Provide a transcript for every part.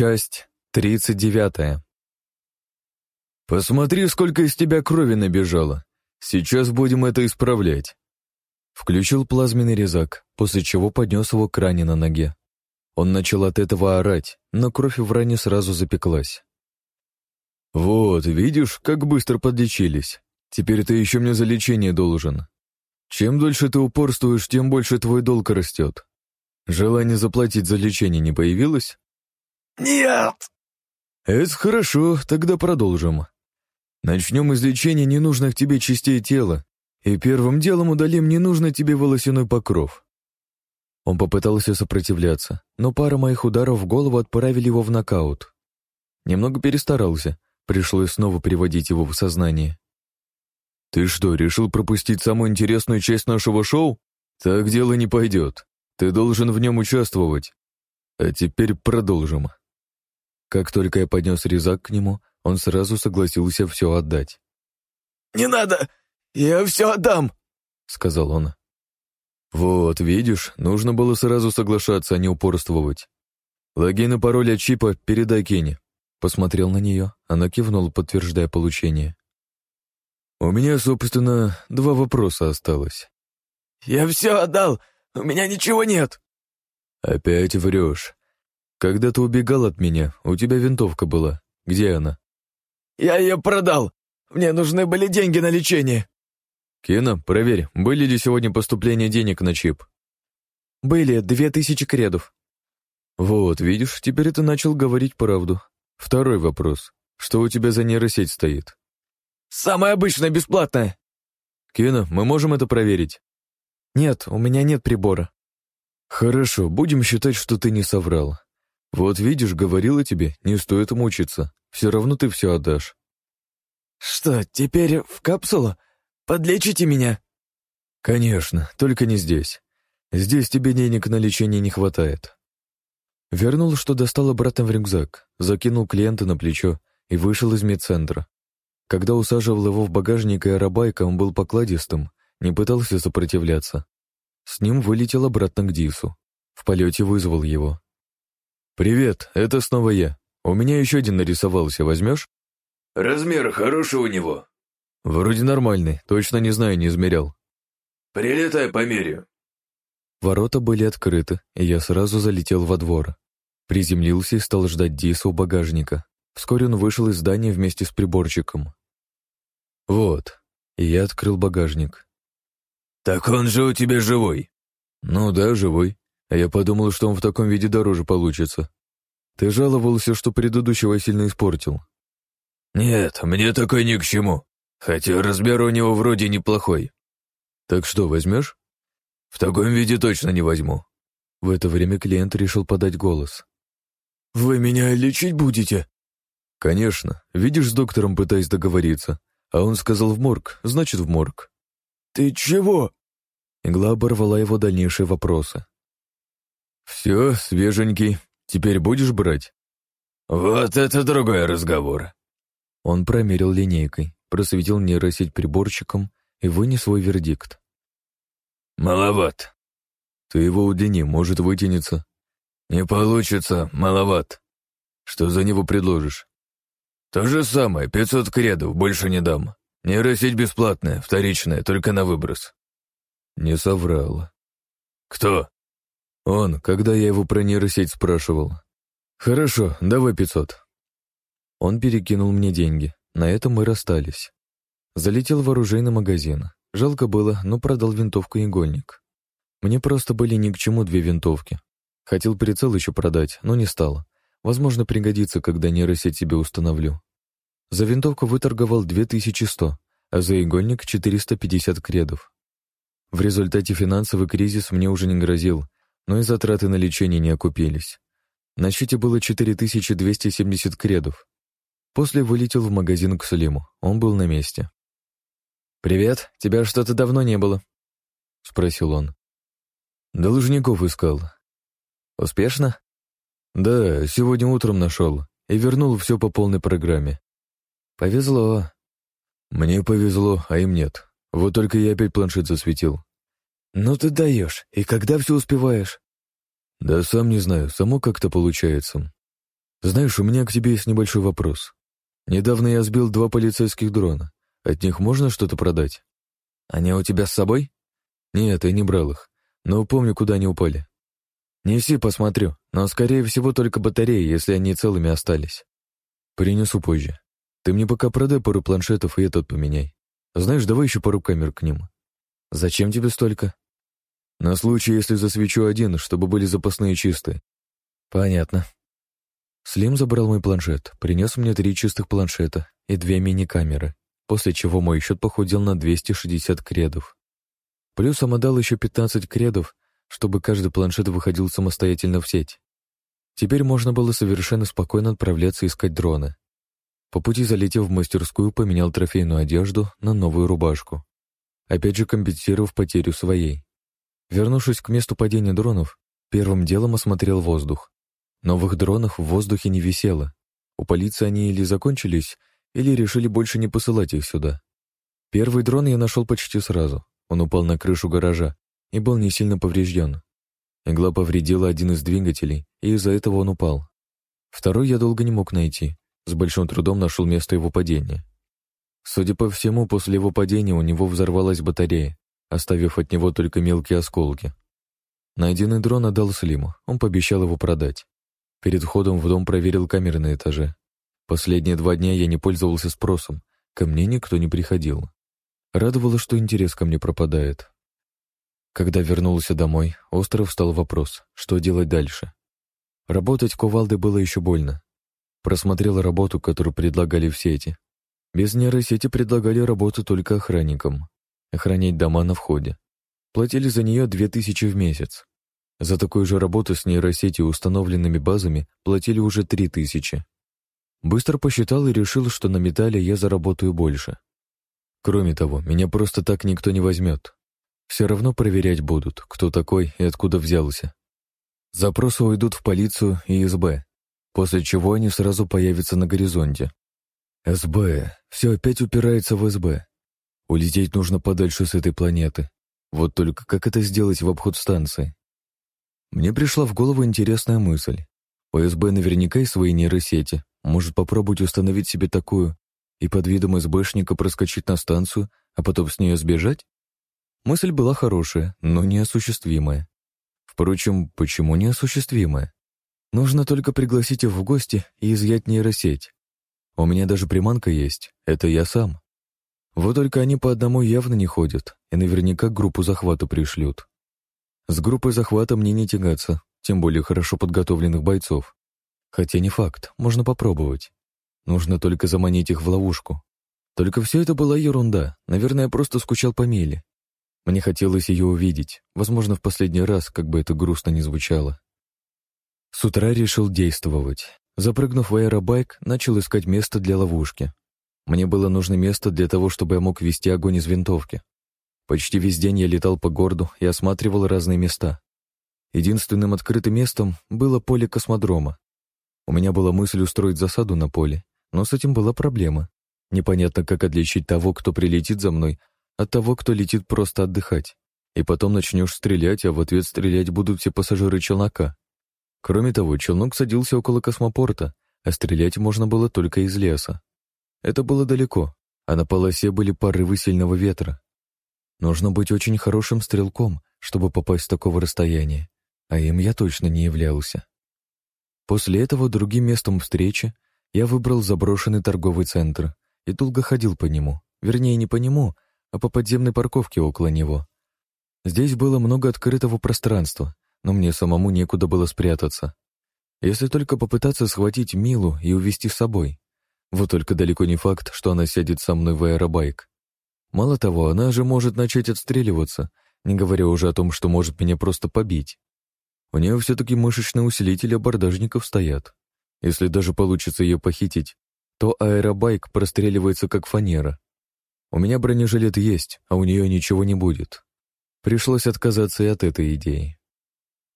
Часть тридцать девятая. «Посмотри, сколько из тебя крови набежало. Сейчас будем это исправлять». Включил плазменный резак, после чего поднес его к ране на ноге. Он начал от этого орать, но кровь в ране сразу запеклась. «Вот, видишь, как быстро подлечились. Теперь ты еще мне за лечение должен. Чем дольше ты упорствуешь, тем больше твой долг растет. Желание заплатить за лечение не появилось?» «Нет!» «Это хорошо, тогда продолжим. Начнем из ненужных тебе частей тела, и первым делом удалим ненужный тебе волосяной покров». Он попытался сопротивляться, но пара моих ударов в голову отправили его в нокаут. Немного перестарался, пришлось снова приводить его в сознание. «Ты что, решил пропустить самую интересную часть нашего шоу? Так дело не пойдет. Ты должен в нем участвовать. А теперь продолжим». Как только я поднес резак к нему, он сразу согласился все отдать. «Не надо! Я все отдам!» — сказал он. «Вот, видишь, нужно было сразу соглашаться, а не упорствовать. Логин и пароль от чипа передай Кене». Посмотрел на нее, она кивнула, подтверждая получение. «У меня, собственно, два вопроса осталось». «Я все отдал! У меня ничего нет!» «Опять врешь. Когда ты убегал от меня, у тебя винтовка была. Где она?» «Я ее продал. Мне нужны были деньги на лечение». «Кена, проверь, были ли сегодня поступления денег на чип?» «Были, две тысячи кредов». «Вот, видишь, теперь ты начал говорить правду. Второй вопрос. Что у тебя за нейросеть стоит?» «Самая обычная, бесплатная». «Кена, мы можем это проверить?» «Нет, у меня нет прибора». «Хорошо, будем считать, что ты не соврал. Вот видишь, говорила тебе, не стоит мучиться. Все равно ты все отдашь. Что, теперь в капсулу? Подлечите меня? Конечно, только не здесь. Здесь тебе денег на лечение не хватает. Вернул, что достал обратно в рюкзак, закинул клиента на плечо и вышел из медцентра. Когда усаживал его в багажник и аэробайка, он был покладистым, не пытался сопротивляться. С ним вылетел обратно к Дису. В полете вызвал его. «Привет, это снова я. У меня еще один нарисовался, возьмешь?» «Размер хороший у него?» «Вроде нормальный, точно не знаю, не измерял». «Прилетай, померяю». Ворота были открыты, и я сразу залетел во двор. Приземлился и стал ждать Диса у багажника. Вскоре он вышел из здания вместе с приборчиком. «Вот». И я открыл багажник. «Так он же у тебя живой?» «Ну да, живой. А я подумал, что он в таком виде дороже получится. Ты жаловался, что предыдущего сильно испортил. Нет, мне такой ни к чему. Хотя размер у него вроде неплохой. Так что, возьмешь? В таком виде точно не возьму. В это время клиент решил подать голос. «Вы меня лечить будете?» «Конечно. Видишь, с доктором пытаясь договориться. А он сказал в морг, значит, в морг». «Ты чего?» Игла оборвала его дальнейшие вопросы. «Все, свеженький. Теперь будешь брать?» «Вот это другой разговор». Он промерил линейкой, просветил нейросеть приборчиком и вынес свой вердикт. «Маловат». «Ты его удлини, может вытянется». «Не получится, маловат». «Что за него предложишь?» «То же самое, пятьсот кредов, больше не дам. Нейросеть бесплатная, вторичная, только на выброс». «Не соврал». «Кто?» Он, когда я его про нейросеть спрашивал. Хорошо, давай пятьсот. Он перекинул мне деньги. На этом мы расстались. Залетел в оружейный магазин. Жалко было, но продал винтовку игольник. Мне просто были ни к чему две винтовки. Хотел прицел еще продать, но не стал. Возможно, пригодится, когда нейросеть себе установлю. За винтовку выторговал 2100, а за игольник 450 кредов. В результате финансовый кризис мне уже не грозил, но и затраты на лечение не окупились. На счете было 4270 кредов. После вылетел в магазин к Сулиму. Он был на месте. «Привет, тебя что-то давно не было», — спросил он. «Должников искал». «Успешно?» «Да, сегодня утром нашел и вернул все по полной программе». «Повезло». «Мне повезло, а им нет. Вот только я опять планшет засветил. «Ну ты даешь. И когда все успеваешь?» «Да сам не знаю, само как-то получается». Знаешь, у меня к тебе есть небольшой вопрос. Недавно я сбил два полицейских дрона. От них можно что-то продать? Они у тебя с собой? Нет, я не брал их, но помню, куда они упали. Неси, посмотрю, но, скорее всего, только батареи, если они целыми остались. Принесу позже. Ты мне пока продай пару планшетов и этот поменяй. Знаешь, давай еще пару камер к ним. Зачем тебе столько? На случай, если засвечу один, чтобы были запасные чистые. Понятно. Слим забрал мой планшет, принес мне три чистых планшета и две мини-камеры, после чего мой счет похудел на 260 кредов. Плюсом отдал еще 15 кредов, чтобы каждый планшет выходил самостоятельно в сеть. Теперь можно было совершенно спокойно отправляться искать дрона. По пути, залетев в мастерскую, поменял трофейную одежду на новую рубашку. Опять же компенсировав потерю своей. Вернувшись к месту падения дронов, первым делом осмотрел воздух. Новых дронов в воздухе не висело. У полиции они или закончились, или решили больше не посылать их сюда. Первый дрон я нашел почти сразу. Он упал на крышу гаража и был не сильно поврежден. Игла повредила один из двигателей, и из-за этого он упал. Второй я долго не мог найти. С большим трудом нашел место его падения. Судя по всему, после его падения у него взорвалась батарея, оставив от него только мелкие осколки. Найденный дрон отдал Слиму, он пообещал его продать. Перед входом в дом проверил камеры на этаже. Последние два дня я не пользовался спросом, ко мне никто не приходил. Радовало, что интерес ко мне пропадает. Когда вернулся домой, остро встал вопрос, что делать дальше. Работать кувалдой было еще больно. Просмотрел работу, которую предлагали в сети. Без нейросети предлагали работу только охранникам. Охранять дома на входе. Платили за нее две тысячи в месяц. За такую же работу с нейросетью установленными базами платили уже три тысячи. Быстро посчитал и решил, что на металле я заработаю больше. Кроме того, меня просто так никто не возьмет. Все равно проверять будут, кто такой и откуда взялся. Запросы уйдут в полицию и СБ, после чего они сразу появятся на горизонте. СБ. Все опять упирается в СБ. Улететь нужно подальше с этой планеты. Вот только как это сделать в обход станции? Мне пришла в голову интересная мысль. У СБ наверняка и свои нейросети. Может попробовать установить себе такую и под видом СБшника проскочить на станцию, а потом с нее сбежать? Мысль была хорошая, но неосуществимая. Впрочем, почему неосуществимая? Нужно только пригласить их в гости и изъять нейросеть. У меня даже приманка есть, это я сам. Вот только они по одному явно не ходят, и наверняка группу захвата пришлют. С группой захвата мне не тягаться, тем более хорошо подготовленных бойцов. Хотя не факт, можно попробовать. Нужно только заманить их в ловушку. Только все это была ерунда, наверное, я просто скучал по Миле. Мне хотелось ее увидеть, возможно, в последний раз, как бы это грустно ни звучало. С утра решил действовать. Запрыгнув в аэробайк, начал искать место для ловушки. Мне было нужно место для того, чтобы я мог вести огонь из винтовки. Почти весь день я летал по городу и осматривал разные места. Единственным открытым местом было поле космодрома. У меня была мысль устроить засаду на поле, но с этим была проблема. Непонятно, как отличить того, кто прилетит за мной, от того, кто летит просто отдыхать. И потом начнешь стрелять, а в ответ стрелять будут все пассажиры челнока. Кроме того, челнок садился около космопорта, а стрелять можно было только из леса. Это было далеко, а на полосе были порывы сильного ветра. Нужно быть очень хорошим стрелком, чтобы попасть с такого расстояния, а им я точно не являлся. После этого другим местом встречи я выбрал заброшенный торговый центр и долго ходил по нему, вернее, не по нему, а по подземной парковке около него. Здесь было много открытого пространства, но мне самому некуда было спрятаться. Если только попытаться схватить Милу и увести с собой. Вот только далеко не факт, что она сядет со мной в аэробайк. Мало того, она же может начать отстреливаться, не говоря уже о том, что может меня просто побить. У нее все-таки мышечные усилители абордажников стоят. Если даже получится ее похитить, то аэробайк простреливается как фанера. У меня бронежилет есть, а у нее ничего не будет. Пришлось отказаться и от этой идеи.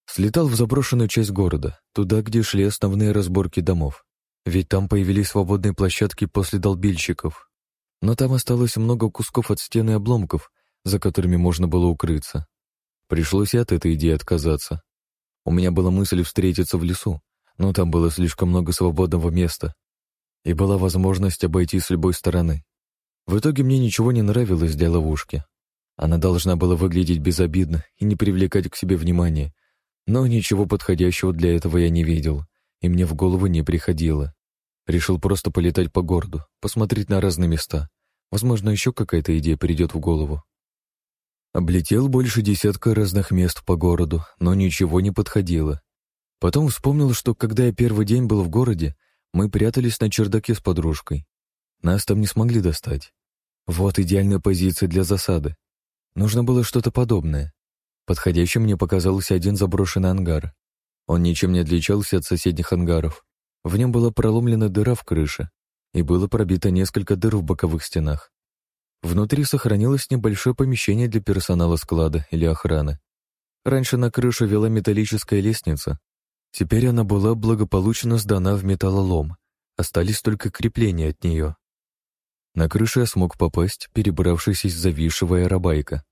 Слетал в заброшенную часть города, туда, где шли основные разборки домов. Ведь там появились свободные площадки после долбильщиков, но там осталось много кусков от стены и обломков, за которыми можно было укрыться. Пришлось и от этой идеи отказаться. У меня была мысль встретиться в лесу, но там было слишком много свободного места, и была возможность обойти с любой стороны. В итоге мне ничего не нравилось для ловушки. Она должна была выглядеть безобидно и не привлекать к себе внимания, но ничего подходящего для этого я не видел, и мне в голову не приходило. Решил просто полетать по городу, посмотреть на разные места. Возможно, еще какая-то идея придет в голову. Облетел больше десятка разных мест по городу, но ничего не подходило. Потом вспомнил, что когда я первый день был в городе, мы прятались на чердаке с подружкой. Нас там не смогли достать. Вот идеальная позиция для засады. Нужно было что-то подобное. Подходящим мне показался один заброшенный ангар. Он ничем не отличался от соседних ангаров. В нем была проломлена дыра в крыше, и было пробито несколько дыр в боковых стенах. Внутри сохранилось небольшое помещение для персонала склада или охраны. Раньше на крышу вела металлическая лестница. Теперь она была благополучно сдана в металлолом. Остались только крепления от нее. На крышу я смог попасть, перебравшись из зависшего аэробайка.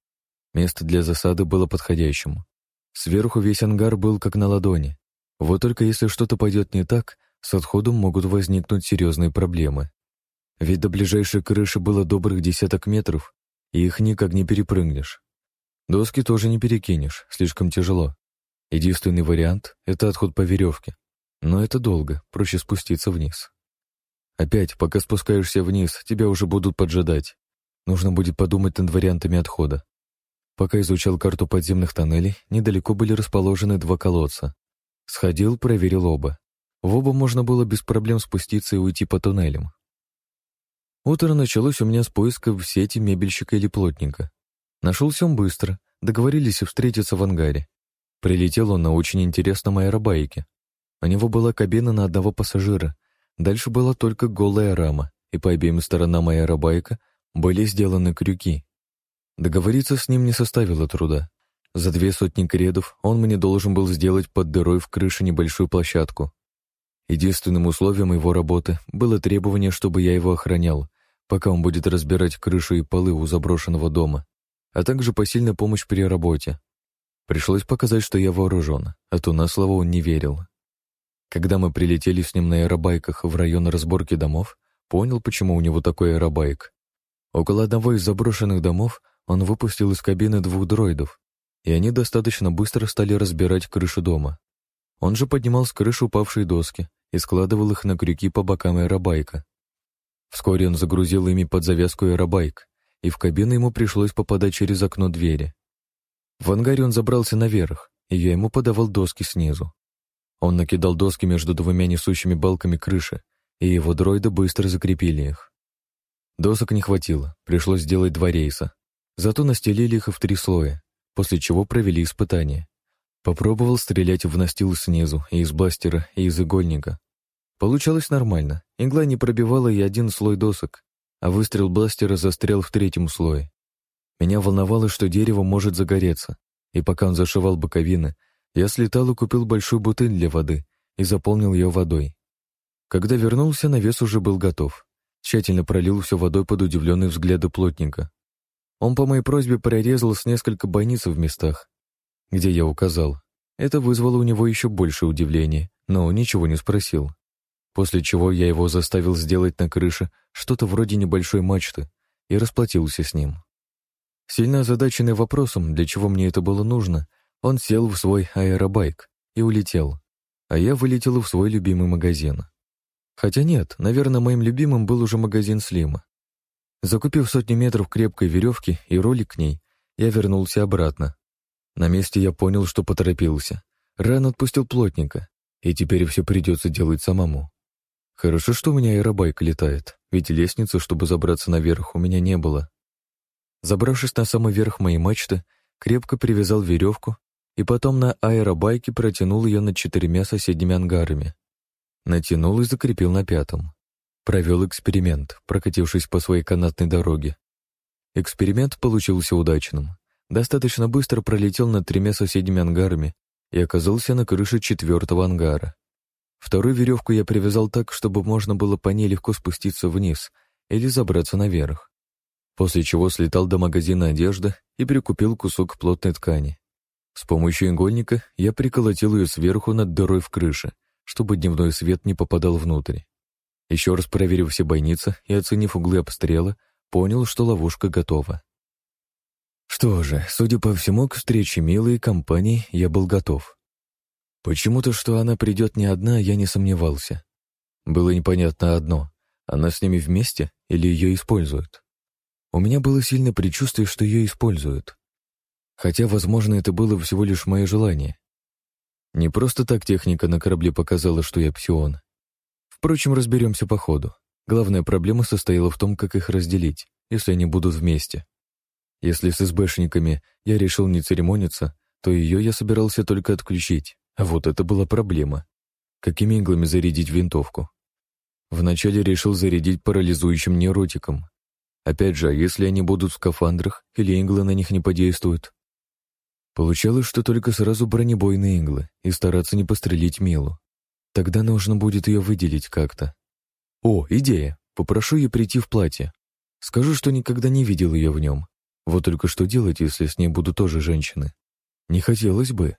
Место для засады было подходящим. Сверху весь ангар был как на ладони. Вот только если что-то пойдет не так, с отходом могут возникнуть серьезные проблемы. Ведь до ближайшей крыши было добрых десяток метров, и их никак не перепрыгнешь. Доски тоже не перекинешь, слишком тяжело. Единственный вариант — это отход по веревке. Но это долго, проще спуститься вниз. Опять, пока спускаешься вниз, тебя уже будут поджидать. Нужно будет подумать над вариантами отхода. Пока изучал карту подземных тоннелей, недалеко были расположены два колодца. Сходил, проверил оба. В оба можно было без проблем спуститься и уйти по туннелям. Утро началось у меня с поиска в сети мебельщика или плотника. Нашелся он быстро, договорились встретиться в ангаре. Прилетел он на очень интересном аэробайке. У него была кабина на одного пассажира, Дальше была только голая рама, и по обеим сторонам аэробайка были сделаны крюки. Договориться с ним не составило труда. За две сотни кредов он мне должен был сделать под дырой в крыше небольшую площадку. Единственным условием его работы было требование, чтобы я его охранял, пока он будет разбирать крышу и полы у заброшенного дома, а также посильная помощь при работе. Пришлось показать, что я вооружен, а то на слово он не верил. Когда мы прилетели с ним на аэробайках в район разборки домов, понял, почему у него такой аэробайк. Около одного из заброшенных домов он выпустил из кабины двух дроидов, и они достаточно быстро стали разбирать крышу дома. Он же поднимал с крыши упавшие доски и складывал их на крюки по бокам аэробайка. Вскоре он загрузил ими под завязку аэробайк, и в кабину ему пришлось попадать через окно двери. В ангаре он забрался наверх, и я ему подавал доски снизу. Он накидал доски между двумя несущими балками крыши, и его дроиды быстро закрепили их. Досок не хватило, пришлось сделать два рейса. Зато настелили их в три слоя, после чего провели испытание. Попробовал стрелять в настил снизу, и из бластера, и из игольника. Получалось нормально, игла не пробивала и один слой досок, а выстрел бластера застрял в третьем слое. Меня волновало, что дерево может загореться, и пока он зашивал боковины, я слетал и купил большую бутыль для воды и заполнил ее водой. Когда вернулся, навес уже был готов. Тщательно пролил все водой под удивленные взгляды плотника. Он по моей просьбе прорезал с несколько бойниц в местах, где я указал. Это вызвало у него еще больше удивления, но ничего не спросил. После чего я его заставил сделать на крыше что-то вроде небольшой мачты и расплатился с ним. Сильно озадаченный вопросом, для чего мне это было нужно, он сел в свой аэробайк и улетел, а я вылетел в свой любимый магазин. Хотя нет, наверное, моим любимым был уже магазин Слима. Закупив сотни метров крепкой веревки и ролик к ней, я вернулся обратно. На месте я понял, что поторопился. Рано отпустил плотника, и теперь все придется делать самому. Хорошо, что у меня аэробайк летает, ведь лестницы, чтобы забраться наверх, у меня не было. Забравшись на самый верх моей мачты, крепко привязал веревку и потом на аэробайке протянул ее над четырьмя соседними ангарами. Натянул и закрепил на пятом. Провел эксперимент, прокатившись по своей канатной дороге. Эксперимент получился удачным. Достаточно быстро пролетел над тремя соседними ангарами и оказался на крыше четвертого ангара. Вторую веревку я привязал так, чтобы можно было по ней легко спуститься вниз или забраться наверх. После чего слетал до магазина одежды и прикупил кусок плотной ткани. С помощью игольника я приколотил ее сверху над дырой в крыше, чтобы дневной свет не попадал внутрь. Еще раз проверив все бойницы и оценив углы обстрела, понял, что ловушка готова. Что же, судя по всему, к встрече милой компании я был готов. Почему-то, что она придет не одна, я не сомневался. Было непонятно одно — она с ними вместе или ее используют? У меня было сильное предчувствие, что ее используют. Хотя, возможно, это было всего лишь мое желание. Не просто так техника на корабле показала, что я псион. Впрочем, разберемся по ходу. Главная проблема состояла в том, как их разделить, если они будут вместе. Если с СБшниками я решил не церемониться, то ее я собирался только отключить, а вот это была проблема. Какими иглами зарядить винтовку? Вначале решил зарядить парализующим нейротиком. Опять же, а если они будут в скафандрах или иглы на них не подействуют? Получалось, что только сразу бронебойные иглы и стараться не пострелить Милу. Тогда нужно будет ее выделить как-то. О, идея! Попрошу ее прийти в платье. Скажу, что никогда не видел ее в нем. Вот только что делать, если с ней будут тоже женщины? Не хотелось бы.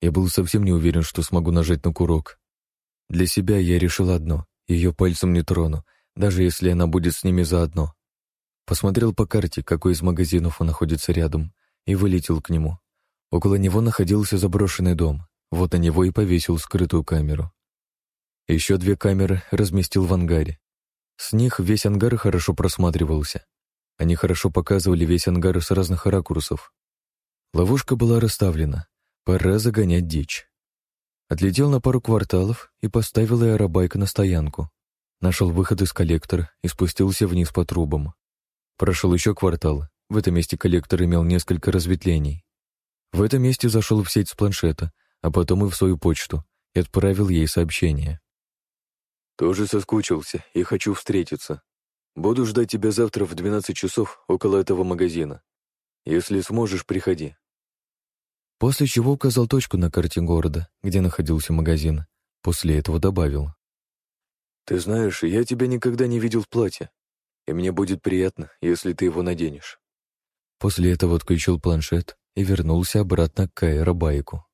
Я был совсем не уверен, что смогу нажать на курок. Для себя я решил одно — ее пальцем не трону, даже если она будет с ними заодно. Посмотрел по карте, какой из магазинов он находится рядом, и вылетел к нему. Около него находился заброшенный дом. Вот на него и повесил скрытую камеру. Еще две камеры разместил в ангаре. С них весь ангар хорошо просматривался. Они хорошо показывали весь ангар с разных ракурсов. Ловушка была расставлена. Пора загонять дичь. Отлетел на пару кварталов и поставил аэробайк на стоянку. Нашел выход из коллектора и спустился вниз по трубам. Прошел еще квартал. В этом месте коллектор имел несколько разветвлений. В этом месте зашел в сеть с планшета, а потом и в свою почту, и отправил ей сообщение. «Тоже соскучился и хочу встретиться. Буду ждать тебя завтра в 12 часов около этого магазина. Если сможешь, приходи». После чего указал точку на карте города, где находился магазин. После этого добавил. «Ты знаешь, я тебя никогда не видел в платье, и мне будет приятно, если ты его наденешь». После этого отключил планшет и вернулся обратно к аэробайку.